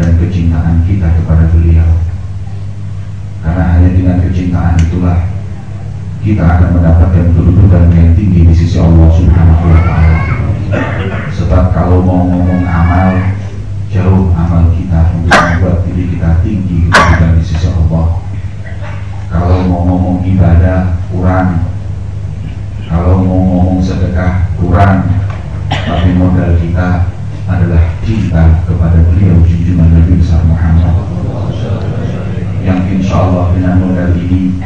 dan kecintaan kita kepada beliau karena hanya dengan kecintaan itulah kita akan mendapatkan kedudukan yang tinggi di sisi Allah Subhanahu wa taala. Sebab kalau mau ngomong amal, jauh amal kita untuk membuat diri kita tinggi kedudukan di sisi Allah. Kalau mau ngomong ibadah kurang, kalau mau ngomong sedekah kurang, tapi modal kita adalah cinta kepada beliau junjungan Nabi besar Muhammad. Yang insya Allah dengan modal ini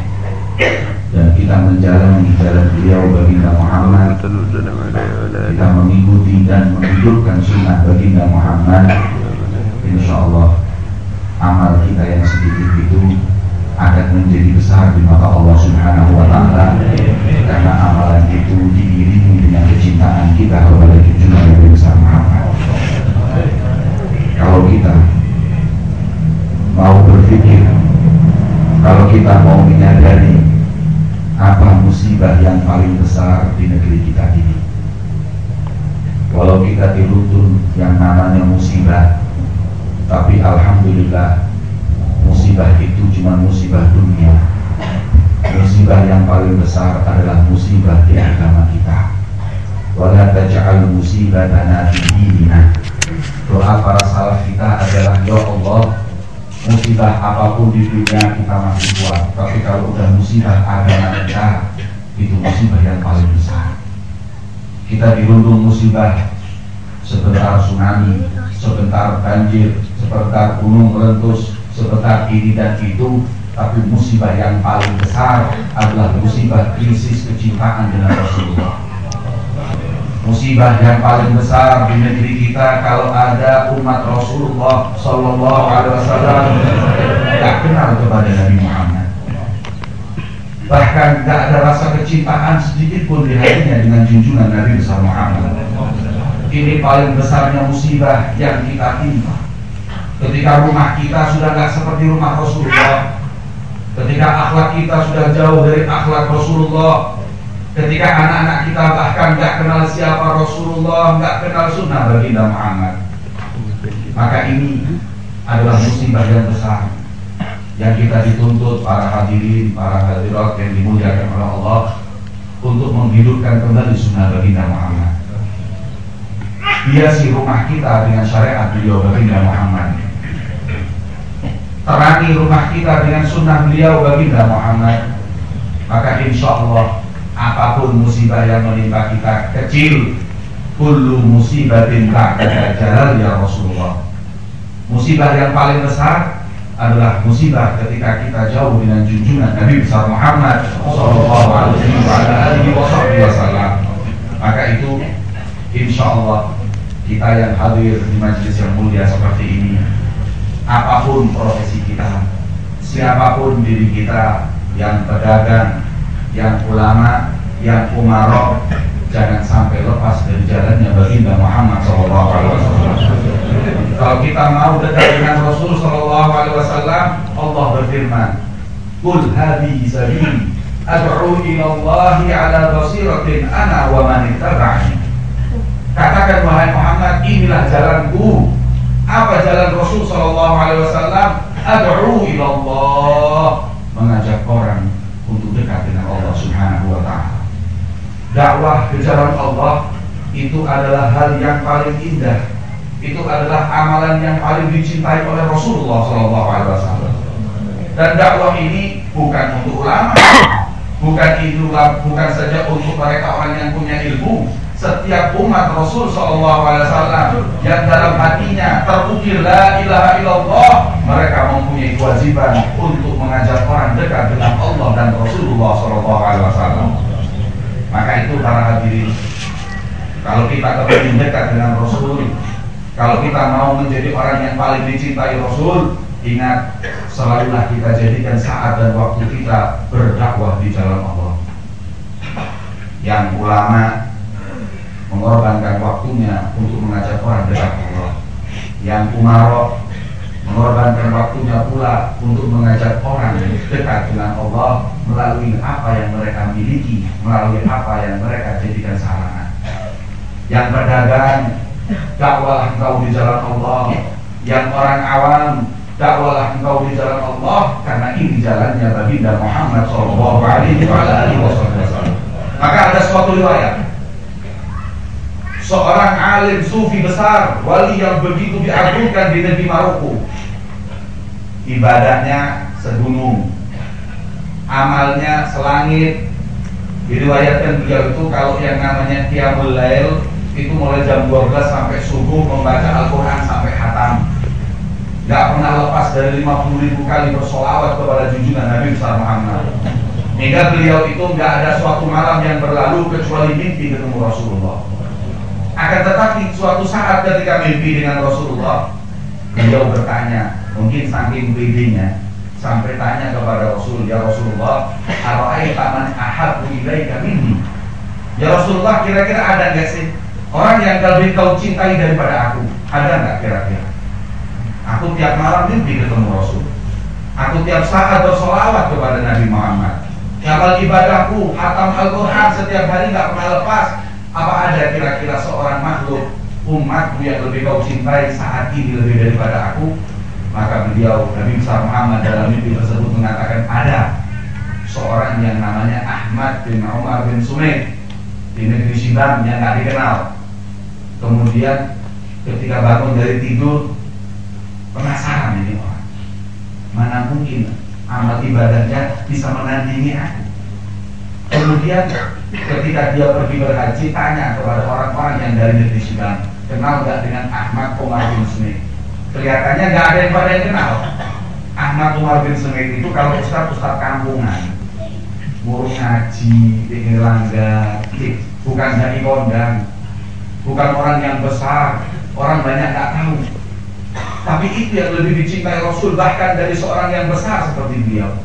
dan kita menjalani jalan beliau baginda Muhammad. Kita mengikuti dan menghidupkan sunnah baginda Muhammad. Insya Allah amal kita yang sedikit itu akan menjadi besar di mata Allah Subhanahu wa taala kita mau menyadari apa musibah yang paling besar di negeri kita ini. Walau kita diruntun yang namanya musibah, tapi alhamdulillah musibah itu cuma musibah dunia. Musibah yang paling besar adalah musibah di agama kita. Wala taj'al musibatana fi dinina. Doa para salaf kita adalah ya Allah, musibah apa pun di dunia kita masih kuat. Tapi kalau udah musibah agama kita itu musibah yang paling besar. Kita dirundung musibah sebentar tsunami sebentar banjir sebentar gunung meletus sebentar ini dan itu tapi musibah yang paling besar adalah musibah krisis kecintaan dengan Rasulullah musibah yang paling besar di negeri kita kalau ada umat Rasulullah Sallallahu Alaihi Wasallam. Tidak kenal kepada Nabi Muhammad. Bahkan tidak ada rasa kecintaan sedikit pun di hatinya dengan junjungan Nabi besar Muhammad. Ini paling besarnya musibah yang kita timpa. Ketika rumah kita sudah tidak seperti rumah Rasulullah ketika akhlak kita sudah jauh dari akhlak Rasulullah Ketika anak-anak kita bahkan nggak kenal siapa Rasulullah, nggak kenal sunnah baginda Muhammad, maka ini adalah musibah yang besar yang kita dituntut para hadirin, para hadirat yang dimuliakan oleh Allah untuk menghidupkan kembali sunnah baginda Muhammad. Hiasi rumah kita dengan syariat beliau baginda Muhammad. Terangi rumah kita dengan sunnah beliau baginda Muhammad. Maka insya Allah apa pun musibah yang menimpa kita kecil kullu musibatin ba'da jalal ya Rasulullah. Musibah yang paling besar adalah musibah ketika kita jauh dengan junjungan Nabi besar Muhammad sallallahu alaihi wasallam. Maka itu insya Allah kita yang hadir di majelis yang mulia seperti ini apa pun profesi kita siapa pun diri kita yang pedagang yang ulama, yang umarok jangan sampai lepas dari jalannya baginda Muhammad SAW. Kalau kita mau dekat dengan Rasul SAW, Allah berfirman, "Qul hadhihi sabili ad'u ila Allah ala basiratin ana wa man ittaba'ani." Katakan wahai Muhammad, inilah jalanku. Apa jalan Rasul sallallahu alaihi wasallam? Ad'u ila Allah, mengajak orang untuk dekat dengan Allah Subhanahu wa taala. Dakwah ke jalan Allah itu adalah hal yang paling indah. Itu adalah amalan yang paling dicintai oleh Rasulullah wasallam. Dan dakwah ini bukan untuk ulama, bukan itu bukan saja untuk mereka orang yang punya ilmu, setiap umat Rasul Wasallam yang dalam hatinya terukir la ilaha illallah mereka mempunyai kewajiban untuk mengajak orang dekat dengan Allah dan Rasulullah Wasallam. Maka itu para hadirin, kalau kita kepingin dekat dengan Rasul, kalau kita mau menjadi orang yang paling dicintai Rasul, ingat selalulah kita jadikan saat dan waktu kita berdakwah di jalan Allah. Yang ulama mengorbankan waktunya untuk mengajak orang dekat Allah. Yang umaro mengorbankan waktunya pula untuk mengajak orang dekat dengan Allah melalui apa yang mereka miliki, melalui apa yang mereka Yang pedagang, dakwalah engkau di jalan Allah. Yang orang awam, dakwalah engkau di jalan Allah karena ini jalannya baginda Muhammad Shallallahu Alaihi Wasallam. Maka ada suatu riwayat seorang alim sufi besar, wali yang begitu diagungkan di negeri Maroko. Ibadahnya segunung, amalnya selangit. Diriwayatkan beliau itu kalau yang namanya Qiyamul Lail itu mulai jam 12 sampai subuh membaca Al-Quran sampai hatam. Gak pernah lepas dari 50 ribu kali bersolawat kepada junjungan Nabi besar Muhammad. Hingga beliau itu gak ada suatu malam yang berlalu kecuali mimpi ketemu Rasulullah. Akan tetapi suatu saat ketika mimpi dengan Rasulullah Beliau bertanya, mungkin saking bedanya sampai tanya kepada Rasul ya Rasulullah ara'aita man ahabbu ilaika minni? Ya Rasulullah kira-kira ada nggak sih orang yang lebih kau cintai daripada aku? Ada nggak kira-kira? Aku tiap malam mimpi ketemu Rasul. Aku tiap saat bersolawat kepada Nabi Muhammad. Amal ibadahku hatam Al-Quran setiap hari nggak pernah lepas. Apa ada kira-kira seorang makhluk umatku yang lebih kau cintai saat ini lebih daripada aku maka beliau Nabi besar Muhammad dalam mimpi tersebut mengatakan ada seorang yang namanya Ahmad bin Umar bin Sumaid di negeri Syibam yang tidak dikenal. Kemudian ketika bangun dari tidur penasaran ini orang mana mungkin amal ibadahnya bisa menandingi aku. Kemudian ketika dia pergi berhaji tanya kepada orang-orang yang dari negeri Syibam kenal gak dengan Ahmad Umar bin Sumaid kelihatannya nggak ada yang pada yang kenal. Ahmad Umar bin Semit itu kalau ustaz ustaz kampungan. Burung ngaji tinggi langgar bukan dari kondang. Bukan orang yang besar orang banyak nggak tahu. Tapi itu yang lebih dicintai Rasul bahkan dari seorang yang besar seperti beliau.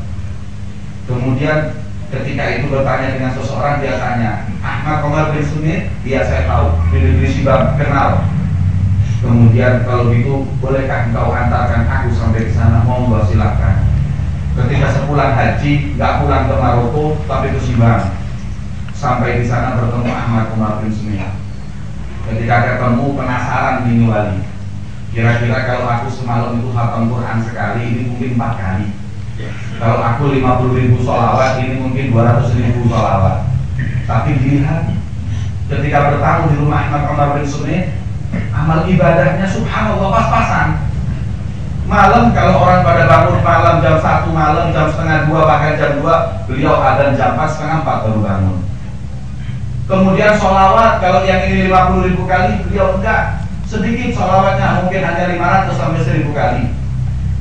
Kemudian ketika itu bertanya dengan seseorang dia tanya Ahmad Umar bin Sunit dia saya tahu. Di negeri Sibam kenal Kemudian kalau gitu bolehkah engkau antarkan aku sampai ke sana? Monggo silakan. Ketika sepulang haji nggak pulang ke Maroko tapi ke Sibang. Sampai di sana bertemu Ahmad Umar bin Sumiyah. Ketika ketemu penasaran ini wali. Kira-kira kalau aku semalam itu hafal Quran sekali ini mungkin empat kali. Kalau aku 50 ribu sholawat ini mungkin 200 ribu sholawat. Tapi dilihat ketika bertamu di rumah Ahmad Umar bin Sumiyah amal ibadahnya subhanallah pas-pasan. Malam kalau orang pada bangun malam jam satu malam jam setengah dua bahkan jam dua beliau ada jam pas setengah empat baru bangun. Kemudian sholawat kalau yang ini 50 ribu kali beliau enggak. Sedikit sholawatnya mungkin hanya 500 sampai 1000 kali.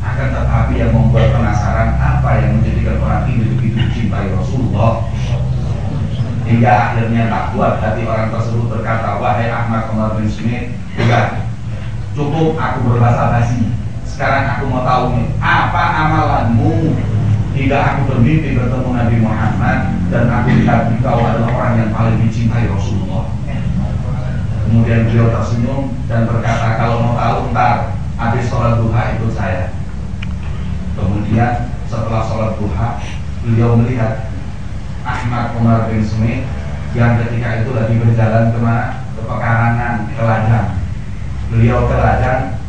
Akan tetapi yang membuat penasaran apa yang menjadikan orang ini begitu cintai Rasulullah hingga akhirnya tak kuat hati orang tersebut berkata wahai Ahmad Umar bin Smith juga cukup aku berbahasa basi sekarang aku mau tahu nih apa amalanmu? Hingga aku bermimpi bertemu Nabi Muhammad dan aku lihat engkau adalah orang yang paling dicintai Rasulullah. Kemudian beliau tersenyum dan berkata kalau mau tahu ntar habis sholat duha ikut saya. Kemudian setelah sholat duha beliau melihat Ahmad Umar bin Smith yang ketika itu lagi berjalan ke mana? Ke pekarangan, ke ladang. Beliau ke ladang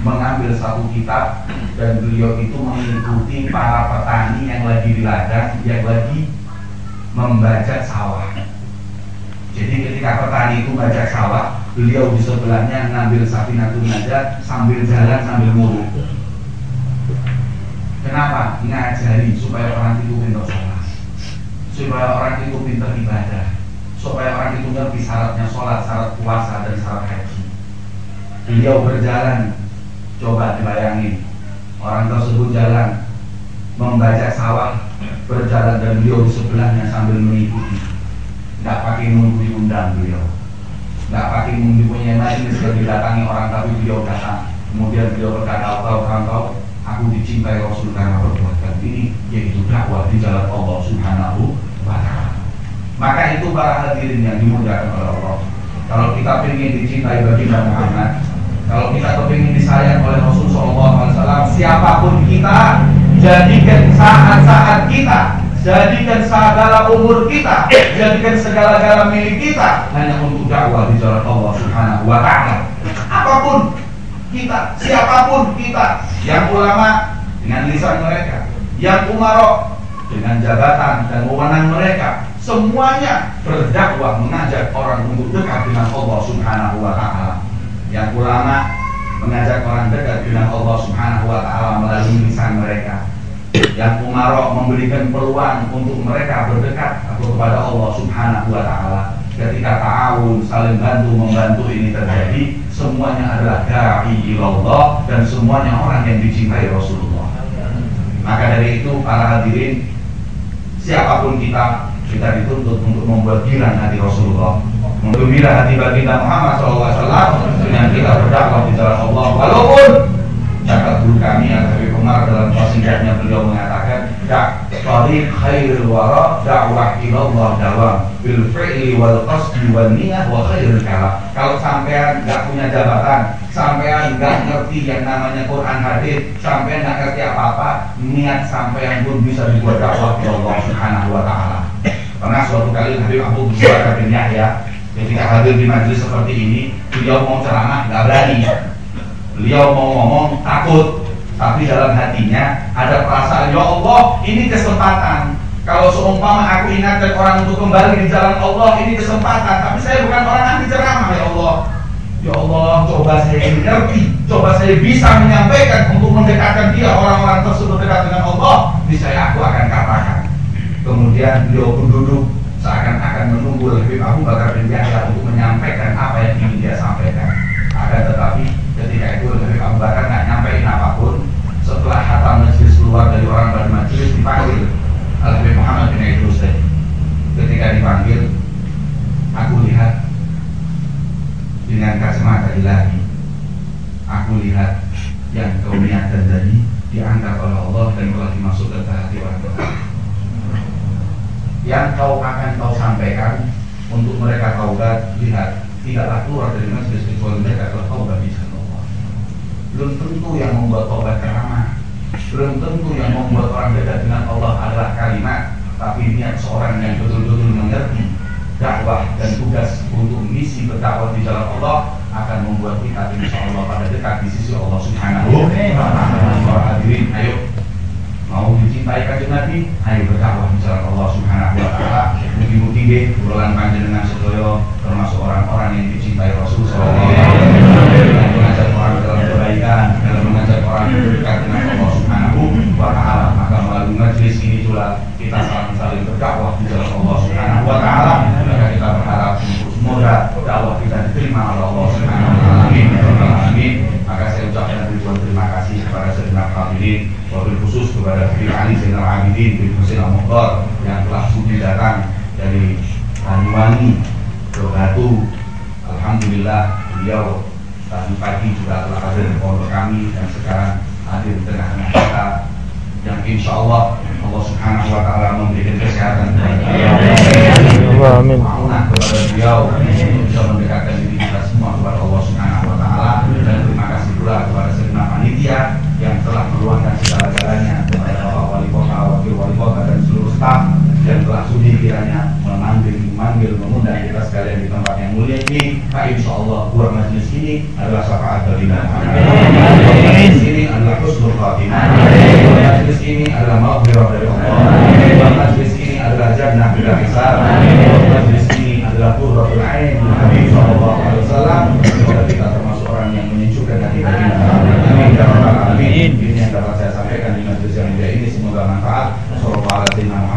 mengambil satu kitab dan beliau itu mengikuti para petani yang lagi di ladang yang lagi membaca sawah. Jadi ketika petani itu baca sawah, beliau di sebelahnya ngambil natun aja sambil jalan sambil mulu. Kenapa? Ngajari supaya orang itu pintar supaya orang itu pintar ibadah supaya orang itu ngerti syaratnya sholat, syarat puasa dan syarat haji. Beliau berjalan coba dibayangin orang tersebut jalan membaca sawah berjalan dan beliau di sebelahnya sambil mengikuti. Nggak pakai nunggu diundang beliau. Nggak pakai nunggu punya majelis dan didatangi orang tapi beliau datang. Kemudian beliau berkata kau kau aku dicintai Rasul karena perbuatan ini yaitu dakwah di jalan Allah Subhanahu wa taala. Maka itu para hadirin yang dimuliakan oleh Allah. Kalau kita ingin dicintai baginda Muhammad, kalau kita kepingin disayang oleh Rasul Shallallahu Alaihi Wasallam, siapa pun kita, jadikan saat-saat kita Jadikan segala umur kita, jadikan segala-gala milik kita hanya untuk dakwah di jalan Allah Subhanahu wa taala. Apa pun kita, siapa pun kita, yang ulama dengan lisan mereka, yang umarok dengan jabatan dan wewenang mereka, semuanya berdakwah mengajak orang untuk dekat dengan Allah Subhanahu wa taala. Yang ulama mengajak orang dekat dengan Allah Subhanahu wa taala melalui lisan mereka yang umarok memberikan peluang untuk mereka berdekat atau kepada Allah Subhanahu wa taala. Ketika ta'awun saling bantu membantu ini terjadi, semuanya adalah da'i ilallah dan semuanya orang yang dicintai Rasulullah. Maka dari itu para hadirin siapa pun kita kita dituntut untuk membuat girang hati Rasulullah. Menggembira hati baginda Muhammad SAW dengan kita berdakwah di jalan Allah. Walaupun Cakap guru kami Habib Umar dalam wasiatnya beliau mengatakan tariq khairul wara da'wah ilallah dawam bil fi'li wal qasdi wal niyah wa khairul kalam. Kalau sampean nggak punya jabatan, sampean nggak ngerti yang namanya Quran hadis, sampean nggak ngerti apa-apa, niat sampean pun bisa dibuat dakwah Allah Subhanahu wa taala. Pernah suatu kali Habib Abu Bakar bin Yahya ketika hadir di majelis seperti ini, beliau mau ceramah nggak berani Beliau mau ngomong takut, tapi dalam hatinya ada perasaan, ya Allah, ini kesempatan. Kalau seumpama aku ingatkan orang untuk kembali di jalan Allah, ini kesempatan. Tapi saya bukan orang anti ceramah, ya Allah. Ya Allah, coba saya ngerti, coba saya bisa menyampaikan untuk mendekatkan dia orang-orang tersebut dekat dengan Allah. Niscaya aku akan katakan. Kemudian beliau pun duduk seakan-akan menunggu lebih Abu Bakar bin Yahya untuk menyampaikan apa yang ingin dia sampaikan. Akan tetapi ketika itu Nabi Abu Bakar nggak nyampein apa pun setelah hatam majlis keluar dari orang pada majlis dipanggil Nabi Muhammad bin Idrus ketika dipanggil aku lihat dengan kacamata ilahi aku lihat yang kau niatkan tadi diangkat oleh Allah dan telah dimasukkan ke hati orang yang kau akan kau sampaikan untuk mereka taubat lihat tidaklah keluar dari majlis kecuali mereka telah taubat di sana. Belum tentu yang membuat taubat ceramah belum tentu yang membuat orang dekat dengan Allah adalah kalimat tapi niat seorang yang betul-betul mengerti dakwah dan tugas untuk misi berdakwah di jalan Allah akan membuat kita insya Allah pada dekat di sisi Allah Subhanahu wa taala. Hadirin, ayo mau dicintai kanjeng Nabi, ayo berdakwah di jalan Allah Subhanahu wa taala. Mugi-mugi nggih bulan panjenengan sedaya termasuk orang-orang yang dicintai Rasul sallallahu alaihi mengajak orang dalam kebaikan, dalam mengajak orang dekat dengan Allah Subhanahu wa taala. Maka melalui majlis ini juga kita saling-saling berdakwah di jalan Allah Subhanahu wa taala. Maka kita berharap semoga dakwah kita diterima oleh Allah Subhanahu wa taala. Amin. Maka saya ucapkan ribuan terima kasih kepada segenap hadirin, wabil khusus kepada Habib Ali Zainal Abidin bin Husain Al yang telah sudi datang dari Banyuwangi ke. Alhamdulillah beliau tadi pagi juga telah hadir di pondok kami dan sekarang hadir di tengah-tengah kita yang insya Allah Allah Subhanahu Wa Taala memberikan kesehatan kepada. Amin. kepada beliau bisa mendekatkan diri kita semua kepada Allah Subhanahu Wa Taala dan terima kasih pula kepada segenap panitia yang telah meluangkan segala-galanya kepada Bapak Wali Kota, Wakil Wali Kota dan seluruh staf telah sudi kiranya memanggil, memanggil, mengundang kita sekalian di tempat yang mulia ini. Nah, insya Allah buat majelis ini adalah syafaat dari Nabi. Majelis ini adalah husnul khatimah. Majelis ini adalah maghfirah dari Allah. Majelis ini adalah jannah bila hisab. Majelis ini adalah qurratul ain Nabi sallallahu alaihi wasallam. Semoga kita termasuk orang yang menyejukkan hati baginda. Amin ya. Ini yang dapat saya sampaikan di majelis yang mulia ini semoga manfaat. Sallallahu alaihi wasallam.